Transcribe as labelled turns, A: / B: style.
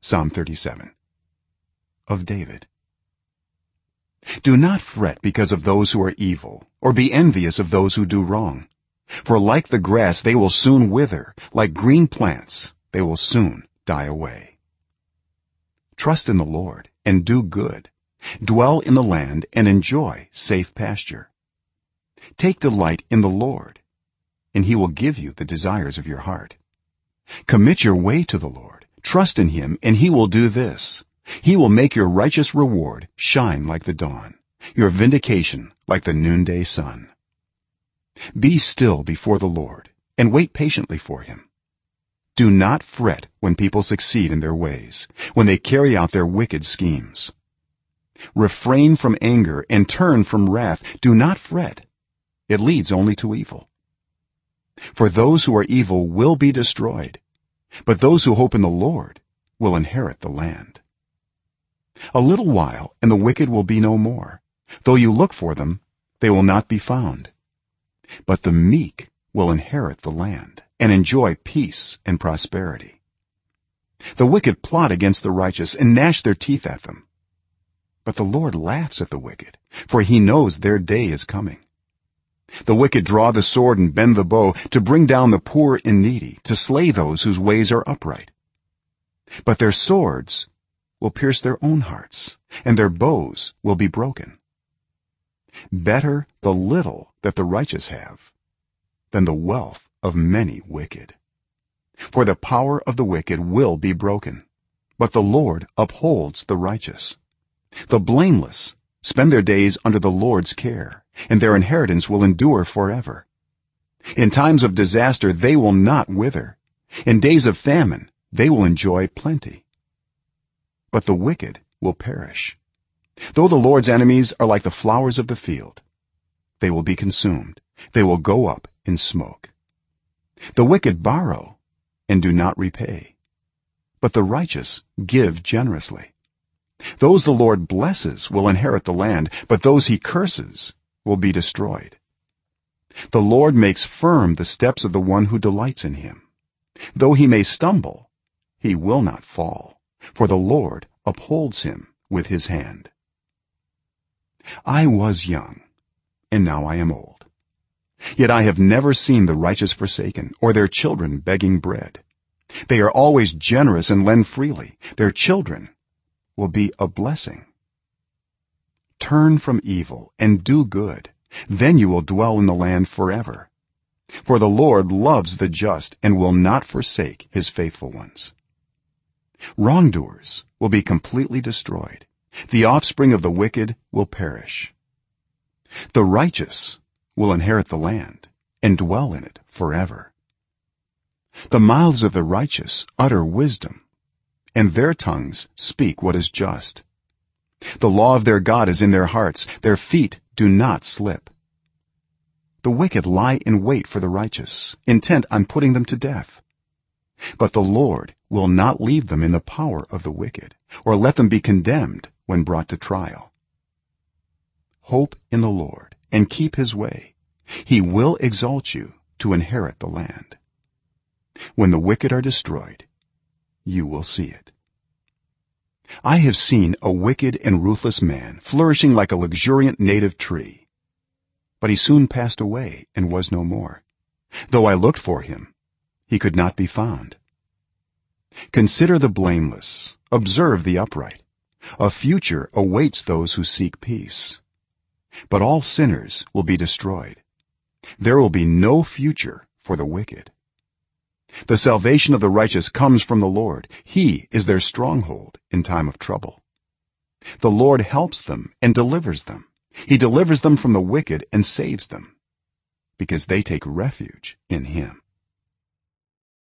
A: psalm 37 of david. Do not fret because of those who are evil or be envious of those who do wrong. For like the grass they will soon wither. Like green plants they will soon die away. Trust in the lord and do good. Dwell in the land and enjoy safe pasture. Take delight in the lord and he will give you the desires of your heart. Commit your way to the lord trust in him and he will do this. He will make your righteous reward shine like the dawn your vindication like the noonday sun. Be still before the lord and wait patiently for him. Do not fret when people succeed in their ways when they carry out their wicked schemes. Refrain from anger and turn from wrath. Do not fret. It leads only to evil. For those who are evil will be destroyed but those who hope in the lord will inherit the land. A little while and the wicked will be no more. Though you look for them they will not be found. But the meek will inherit the land and enjoy peace and prosperity. The wicked plot against the righteous and gnash their teeth at them. But the lord laughs at the wicked for he knows their day is coming the wicked draw the sword and bend the bow to bring down the poor and needy to slay those whose ways are upright. But their swords will pierce their own hearts and their bows will be broken. Better the little that the righteous have than the wealth of many wicked. For the power of the wicked will be broken but the lord upholds the righteous. The blameless spend their days under the lord's care and their inheritance will endure forever. In times of disaster they will not wither. In days of famine they will enjoy plenty. But the wicked will perish. Though the lord's enemies are like the flowers of the field they will be consumed. They will go up in smoke. The wicked borrow and do not repay but the righteous give generously. Those the lord blesses will inherit the land but those he curses will be destroyed. The lord makes firm the steps of the one who delights in him. Though he may stumble he will not fall for the lord upholds him with his hand. I was young and now i am old. Yet i have never seen the righteous forsaken or their children begging bread. They are always generous and lend freely. Their children will be a blessing turn from evil and do good then you will dwell in the land forever. For the lord loves the just and will not forsake his faithful ones. Wrongdoers will be completely destroyed. The offspring of the wicked will perish. The righteous will inherit the land and dwell in it forever. The mouths of the righteous utter wisdom and their tongues speak what is just the law of their god is in their hearts. Their feet do not slip. The wicked lie in wait for the righteous intent on putting them to death. But the lord will not leave them in the power of the wicked or let them be condemned when brought to trial. Hope in the lord and keep his way. He will exalt you to inherit the land. When the wicked are destroyed you will see it i have seen a wicked and ruthless man flourishing like a luxuriant native tree. But he soon passed away and was no more. Though i looked for him he could not be found. Consider the blameless. Observe the upright. A future awaits those who seek peace. But all sinners will be destroyed. There will be no future for the wicked the salvation of the righteous comes from the lord. He is their stronghold in time of trouble. The lord helps them and delivers them. He delivers them from the wicked and saves them because they take refuge in him